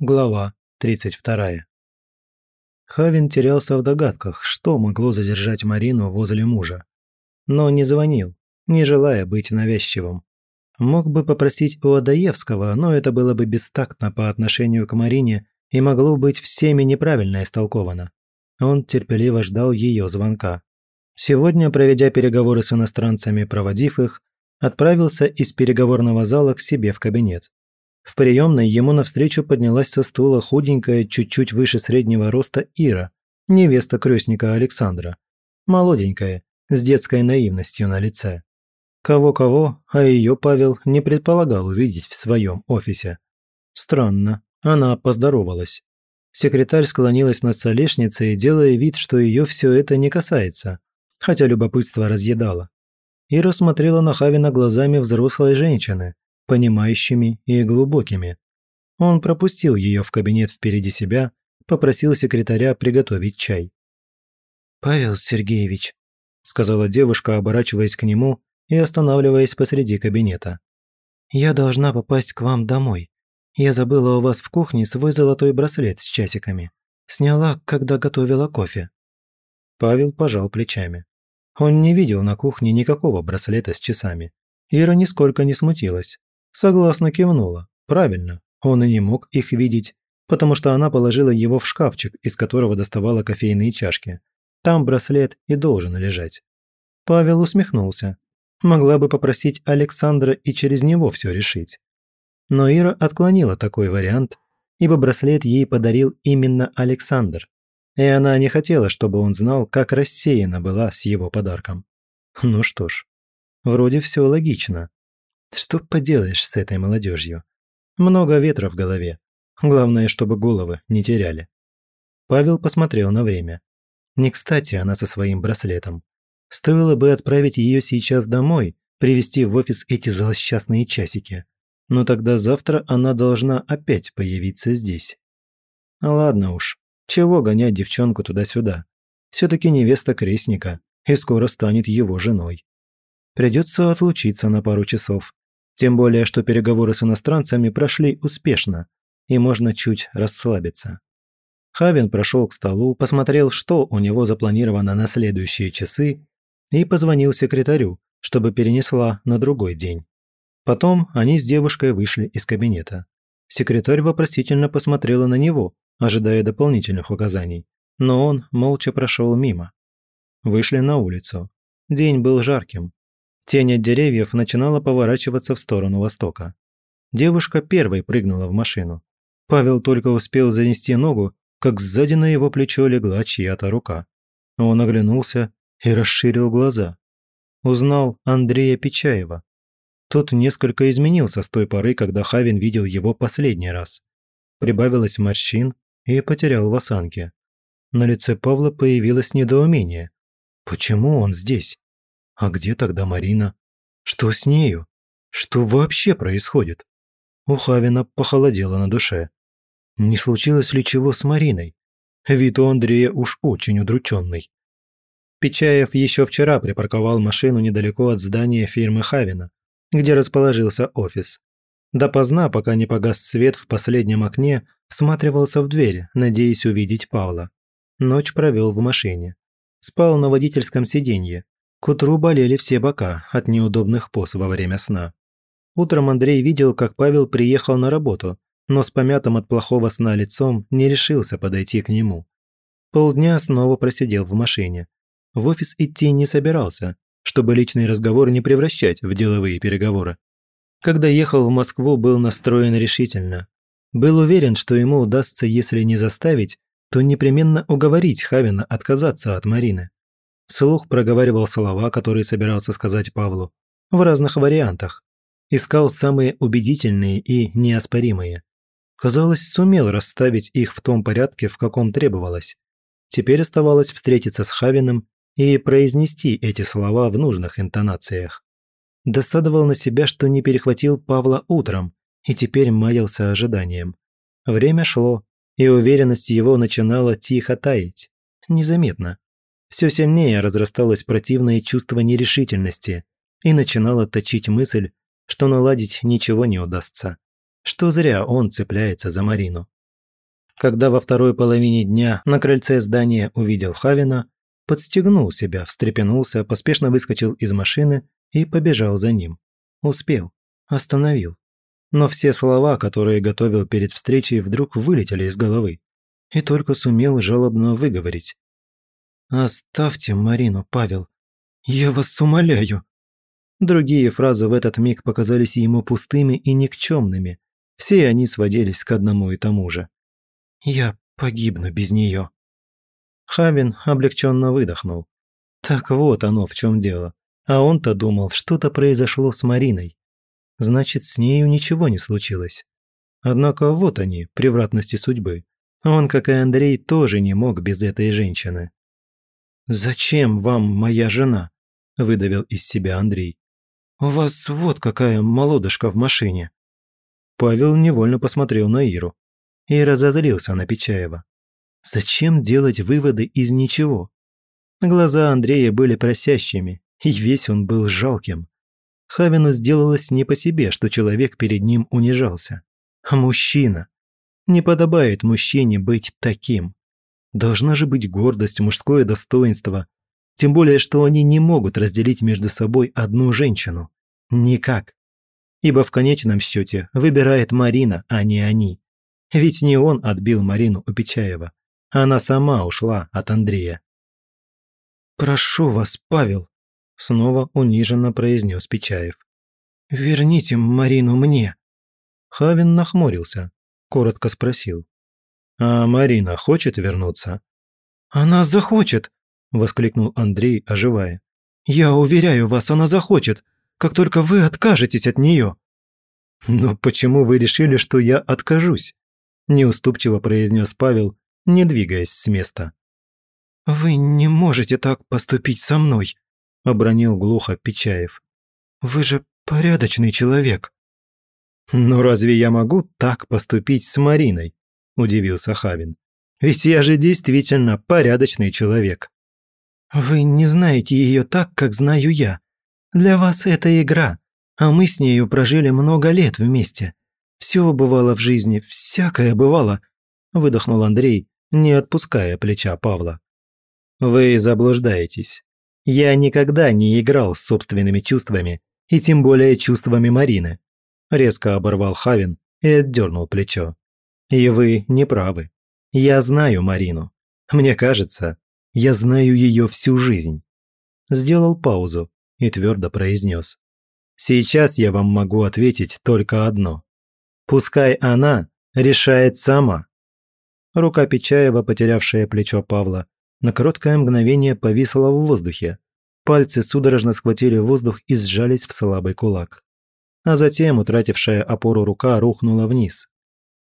Глава 32. Хавин терялся в догадках, что могло задержать Марину возле мужа. Но не звонил, не желая быть навязчивым. Мог бы попросить у Адаевского, но это было бы бестактно по отношению к Марине и могло быть всеми неправильно истолковано. Он терпеливо ждал ее звонка. Сегодня, проведя переговоры с иностранцами, проводив их, отправился из переговорного зала к себе в кабинет. В приемной ему навстречу поднялась со стула худенькая, чуть-чуть выше среднего роста Ира, невеста крестника Александра. Молоденькая, с детской наивностью на лице. Кого-кого, а ее Павел не предполагал увидеть в своем офисе. Странно, она поздоровалась. Секретарь склонилась над столешницей, делая вид, что ее все это не касается, хотя любопытство разъедало. Ира смотрела на Хавина глазами взрослой женщины, понимающими и глубокими. Он пропустил ее в кабинет впереди себя, попросил секретаря приготовить чай. «Павел Сергеевич», – сказала девушка, оборачиваясь к нему и останавливаясь посреди кабинета. «Я должна попасть к вам домой. Я забыла у вас в кухне свой золотой браслет с часиками. Сняла, когда готовила кофе». Павел пожал плечами. Он не видел на кухне никакого браслета с часами. Ира нисколько не смутилась. Согласно кивнула. Правильно, он и не мог их видеть, потому что она положила его в шкафчик, из которого доставала кофейные чашки. Там браслет и должен лежать. Павел усмехнулся. Могла бы попросить Александра и через него все решить. Но Ира отклонила такой вариант, ибо браслет ей подарил именно Александр. И она не хотела, чтобы он знал, как рассеяна была с его подарком. Ну что ж, вроде все логично. Что поделаешь с этой молодежью? Много ветра в голове. Главное, чтобы головы не теряли. Павел посмотрел на время. Не кстати она со своим браслетом. Стоило бы отправить ее сейчас домой, привезти в офис эти злосчастные часики. Но тогда завтра она должна опять появиться здесь. Ладно уж, чего гонять девчонку туда-сюда? Все-таки невеста крестника, и скоро станет его женой. Придется отлучиться на пару часов. Тем более, что переговоры с иностранцами прошли успешно, и можно чуть расслабиться. Хавин прошел к столу, посмотрел, что у него запланировано на следующие часы, и позвонил секретарю, чтобы перенесла на другой день. Потом они с девушкой вышли из кабинета. Секретарь вопросительно посмотрела на него, ожидая дополнительных указаний, но он молча прошел мимо. Вышли на улицу. День был жарким, Тень от деревьев начинала поворачиваться в сторону востока. Девушка первой прыгнула в машину. Павел только успел занести ногу, как сзади на его плечо легла чья-то рука. Он оглянулся и расширил глаза. Узнал Андрея Печаева. Тот несколько изменился с той поры, когда Хавин видел его последний раз. Прибавилось морщин и потерял в осанке. На лице Павла появилось недоумение. Почему он здесь? А где тогда Марина? Что с нею? Что вообще происходит? У Хавина похолодело на душе. Не случилось ли чего с Мариной? Вид у Андрея уж очень удрученный. Печаев еще вчера припарковал машину недалеко от здания фирмы Хавина, где расположился офис. Допоздна, пока не погас свет в последнем окне, всматривался в дверь, надеясь увидеть Павла. Ночь провел в машине. Спал на водительском сиденье, к утру болели все бока от неудобных поз во время сна. Утром Андрей видел, как Павел приехал на работу, но с помятым от плохого сна лицом не решился подойти к нему. Полдня снова просидел в машине. В офис идти не собирался, чтобы личный разговор не превращать в деловые переговоры. Когда ехал в Москву, был настроен решительно. Был уверен, что ему удастся, если не заставить, то непременно уговорить Хавина отказаться от Марины. Вслух проговаривал слова, которые собирался сказать Павлу, в разных вариантах. Искал самые убедительные и неоспоримые. Казалось, сумел расставить их в том порядке, в каком требовалось. Теперь оставалось встретиться с Хавиным и произнести эти слова в нужных интонациях. Досадовал на себя, что не перехватил Павла утром, и теперь маялся ожиданием. Время шло, и уверенность его начинала тихо таять. Незаметно все сильнее разрасталось противное чувство нерешительности и начинало точить мысль, что наладить ничего не удастся, что зря он цепляется за Марину. Когда во второй половине дня на крыльце здания увидел Хавина, подстегнул себя, встрепенулся, поспешно выскочил из машины и побежал за ним. Успел. Остановил. Но все слова, которые готовил перед встречей, вдруг вылетели из головы. И только сумел жалобно выговорить. «Оставьте Марину, Павел. Я вас умоляю». Другие фразы в этот миг показались ему пустыми и никчемными. Все они сводились к одному и тому же. «Я погибну без нее». Хавин облегченно выдохнул. Так вот оно в чем дело. А он-то думал, что-то произошло с Мариной. Значит, с нею ничего не случилось. Однако вот они, превратности судьбы. Он, как и Андрей, тоже не мог без этой женщины. «Зачем вам моя жена?» – выдавил из себя Андрей. «У вас вот какая молодышка в машине». Павел невольно посмотрел на Иру и разозлился на Печаева. Зачем делать выводы из ничего? Глаза Андрея были просящими, и весь он был жалким. Хавину сделалось не по себе, что человек перед ним унижался. Мужчина. Не подобает мужчине быть таким. Должна же быть гордость, мужское достоинство. Тем более, что они не могут разделить между собой одну женщину. Никак. Ибо в конечном счете выбирает Марина, а не они. Ведь не он отбил Марину у Печаева. Она сама ушла от Андрея. «Прошу вас, Павел», – снова униженно произнес Печаев. «Верните Марину мне». Хавин нахмурился, коротко спросил. «А Марина хочет вернуться?» «Она захочет!» – воскликнул Андрей, оживая. «Я уверяю вас, она захочет, как только вы откажетесь от нее». «Но почему вы решили, что я откажусь?» – неуступчиво произнес Павел, не двигаясь с места. «Вы не можете так поступить со мной», – обронил глухо Печаев. «Вы же порядочный человек». «Ну разве я могу так поступить с Мариной?» – удивился Хавин. «Ведь я же действительно порядочный человек». «Вы не знаете ее так, как знаю я. Для вас это игра, а мы с нею прожили много лет вместе. Все бывало в жизни, всякое бывало», – выдохнул Андрей, не отпуская плеча Павла. «Вы заблуждаетесь. Я никогда не играл с собственными чувствами, и тем более чувствами Марины», резко оборвал Хавин и отдернул плечо. «И вы не правы. Я знаю Марину. Мне кажется, я знаю ее всю жизнь». Сделал паузу и твердо произнес. «Сейчас я вам могу ответить только одно. Пускай она решает сама, Рука Печаева, потерявшая плечо Павла, на короткое мгновение повисла в воздухе. Пальцы судорожно схватили воздух и сжались в слабый кулак. А затем утратившая опору рука рухнула вниз.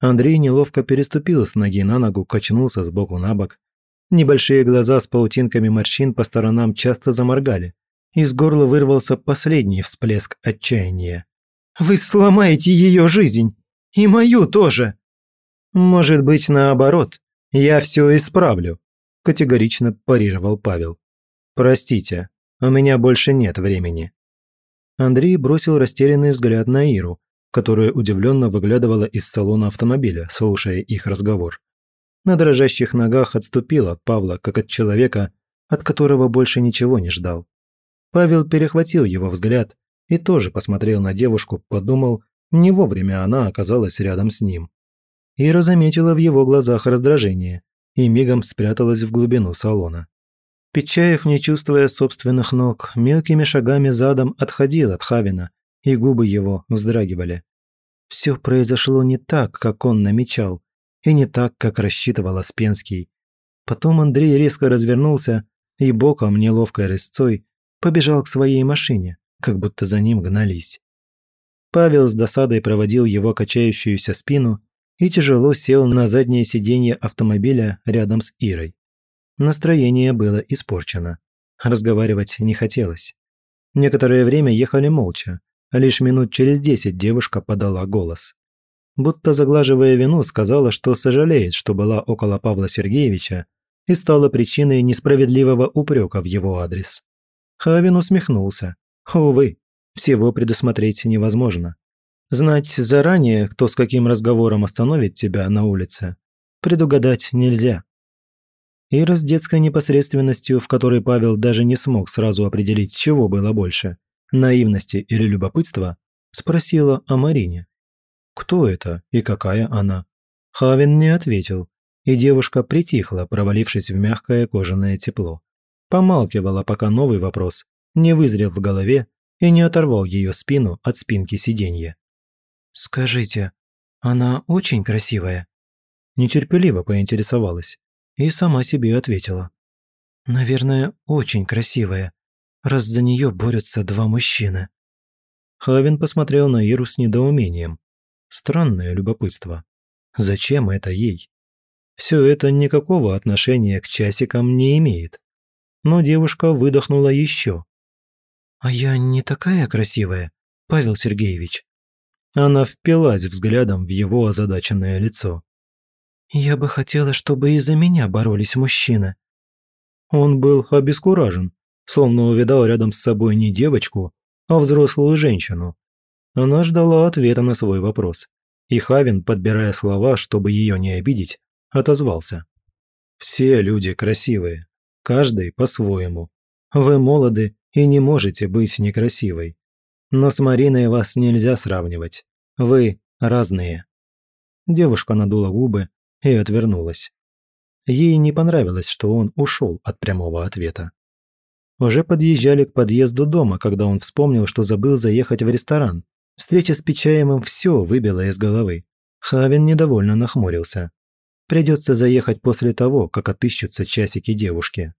Андрей неловко переступил с ноги на ногу, качнулся сбоку на бок. Небольшие глаза с паутинками морщин по сторонам часто заморгали. Из горла вырвался последний всплеск отчаяния. «Вы сломаете ее жизнь! И мою тоже!» «Может быть, наоборот. Я все исправлю», – категорично парировал Павел. «Простите, у меня больше нет времени». Андрей бросил растерянный взгляд на Иру, которая удивленно выглядывала из салона автомобиля, слушая их разговор. На дрожащих ногах отступила от Павла, как от человека, от которого больше ничего не ждал. Павел перехватил его взгляд и тоже посмотрел на девушку, подумал, не вовремя она оказалась рядом с ним. Ира заметила в его глазах раздражение и мигом спряталась в глубину салона. Печаев, не чувствуя собственных ног, мелкими шагами задом отходил от Хавина, и губы его вздрагивали. Все произошло не так, как он намечал, и не так, как рассчитывал Аспенский. Потом Андрей резко развернулся и боком, неловкой рысцой, побежал к своей машине, как будто за ним гнались. Павел с досадой проводил его качающуюся спину и тяжело сел на заднее сиденье автомобиля рядом с Ирой. Настроение было испорчено. Разговаривать не хотелось. Некоторое время ехали молча, лишь минут через десять девушка подала голос. Будто заглаживая вину, сказала, что сожалеет, что была около Павла Сергеевича и стала причиной несправедливого упрека в его адрес. Хавин усмехнулся. Увы, всего предусмотреть невозможно. Знать заранее, кто с каким разговором остановит тебя на улице, Предугадать нельзя. Ира с детской непосредственностью, в которой Павел даже не смог сразу определить, чего было больше – наивности или любопытства, спросила о Марине. Кто это и какая она? Хавин не ответил, и девушка притихла, провалившись в мягкое кожаное тепло. Помалкивала, пока новый вопрос не вызрел в голове и не оторвал ее спину от спинки сиденья. «Скажите, она очень красивая?» Нетерпеливо поинтересовалась и сама себе ответила. «Наверное, очень красивая, раз за нее борются два мужчины». Хавин посмотрел на Иру с недоумением. Странное любопытство. Зачем это ей? Все это никакого отношения к часикам не имеет. Но девушка выдохнула еще. «А я не такая красивая, Павел Сергеевич?» Она впилась взглядом в его озадаченное лицо. «Я бы хотела, чтобы из-за меня боролись мужчины». Он был обескуражен, словно увидал рядом с собой не девочку, а взрослую женщину. Она ждала ответа на свой вопрос. И Хавин, подбирая слова, чтобы ее не обидеть, отозвался. «Все люди красивые, каждый по-своему. Вы молоды и не можете быть некрасивой. Но с Мариной вас нельзя сравнивать. Вы разные». Девушка надула губы и отвернулась. Ей не понравилось, что он ушел от прямого ответа. Уже подъезжали к подъезду дома, когда он вспомнил, что забыл заехать в ресторан. Встреча с Печаемым все выбила из головы. Хавин недовольно нахмурился. Придется заехать после того, как отыщутся часики девушки.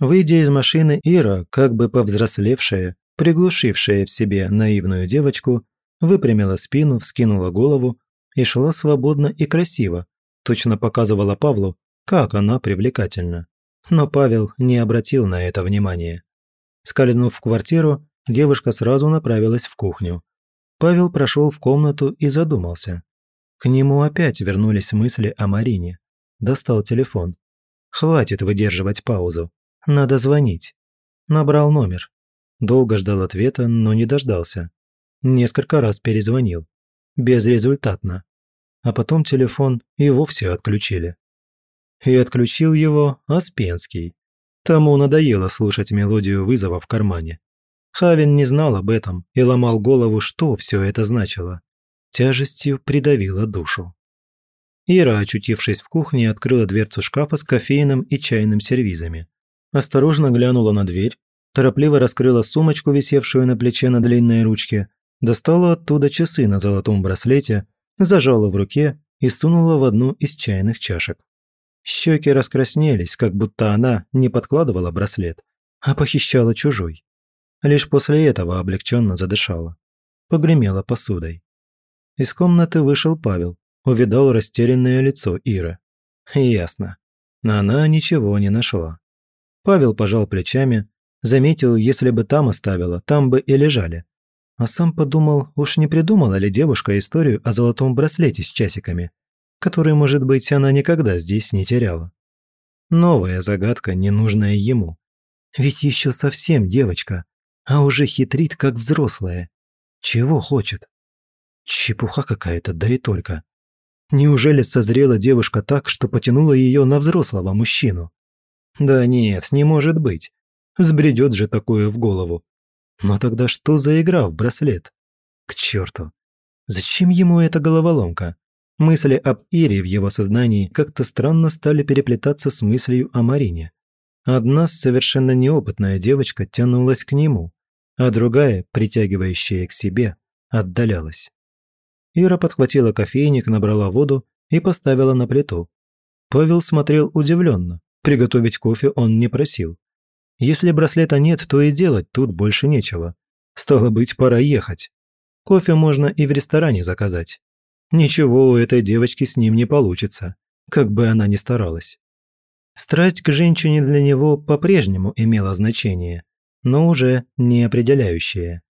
Выйдя из машины, Ира, как бы повзрослевшая, приглушившая в себе наивную девочку, выпрямила спину, вскинула голову и шла свободно и красиво, точно показывала Павлу, как она привлекательна. Но Павел не обратил на это внимания. Скользнув в квартиру, девушка сразу направилась в кухню. Павел прошел в комнату и задумался. К нему опять вернулись мысли о Марине. Достал телефон. Хватит выдерживать паузу. Надо звонить. Набрал номер. Долго ждал ответа, но не дождался. Несколько раз перезвонил. Безрезультатно. А потом телефон и вовсе отключили и отключил его Аспенский. Тому надоело слушать мелодию вызова в кармане. Хавин не знал об этом и ломал голову, что все это значило. Тяжестью придавило душу. Ира, очутившись в кухне, открыла дверцу шкафа с кофейным и чайным сервизами. Осторожно глянула на дверь, торопливо раскрыла сумочку, висевшую на плече на длинной ручке, достала оттуда часы на золотом браслете, зажала в руке и сунула в одну из чайных чашек. Щеки раскраснелись, как будто она не подкладывала браслет, а похищала чужой. Лишь после этого облегченно задышала. Погремела посудой. Из комнаты вышел Павел, увидал растерянное лицо Иры. Ясно. Она ничего не нашла. Павел пожал плечами, заметил, если бы там оставила, там бы и лежали. А сам подумал, уж не придумала ли девушка историю о золотом браслете с часиками, который, может быть, она никогда здесь не теряла. Новая загадка, ненужная ему. Ведь еще совсем девочка, а уже хитрит, как взрослая. Чего хочет? Чепуха какая-то, да и только. Неужели созрела девушка так, что потянула ее на взрослого мужчину? Да нет, не может быть. Сбредет же такое в голову. Но тогда что за игра в браслет? К черту. Зачем ему эта головоломка? Мысли об Ире в его сознании как-то странно стали переплетаться с мыслью о Марине. Одна совершенно неопытная девочка тянулась к нему, а другая, притягивающая к себе, отдалялась. Ира подхватила кофейник, набрала воду и поставила на плиту. Павел смотрел удивленно. Приготовить кофе он не просил. Если браслета нет, то и делать тут больше нечего. Стало быть, пора ехать. Кофе можно и в ресторане заказать. Ничего у этой девочки с ним не получится, как бы она ни старалась. Страсть к женщине для него по-прежнему имела значение, но уже не определяющее.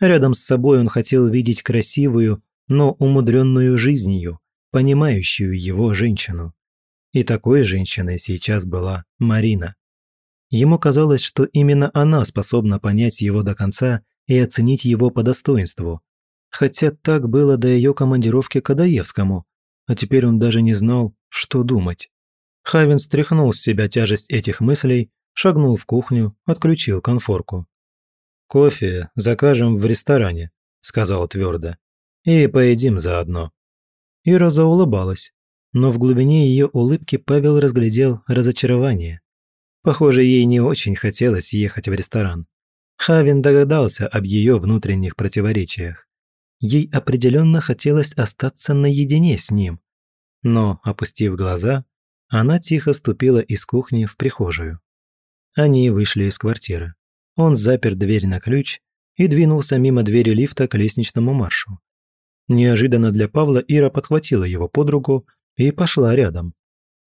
Рядом с собой он хотел видеть красивую, но умудренную жизнью, понимающую его женщину. И такой женщиной сейчас была Марина. Ему казалось, что именно она способна понять его до конца и оценить его по достоинству, хотя так было до ее командировки к Адаевскому, а теперь он даже не знал, Что думать? Хавин стряхнул с себя тяжесть этих мыслей, шагнул в кухню, отключил конфорку. «Кофе закажем в ресторане», – сказал твердо. «И поедим заодно». Ира заулыбалась, но в глубине ее улыбки Павел разглядел разочарование. Похоже, ей не очень хотелось ехать в ресторан. Хавин догадался об ее внутренних противоречиях. Ей определенно хотелось остаться наедине с ним. Но, опустив глаза, она тихо ступила из кухни в прихожую. Они вышли из квартиры. Он запер дверь на ключ и двинулся мимо двери лифта к лестничному маршу. Неожиданно для Павла Ира подхватила его под руку и пошла рядом.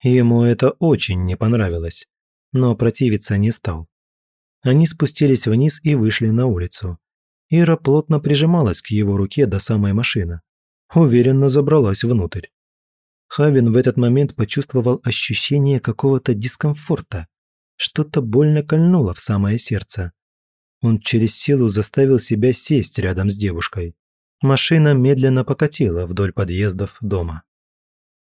Ему это очень не понравилось, но противиться не стал. Они спустились вниз и вышли на улицу. Ира плотно прижималась к его руке до самой машины. Уверенно забралась внутрь. Хавин в этот момент почувствовал ощущение какого-то дискомфорта. Что-то больно кольнуло в самое сердце. Он через силу заставил себя сесть рядом с девушкой. Машина медленно покатила вдоль подъездов дома.